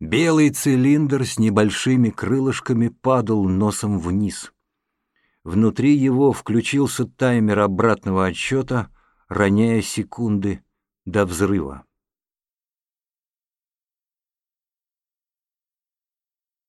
Белый цилиндр с небольшими крылышками падал носом вниз. Внутри его включился таймер обратного отсчета, роняя секунды до взрыва.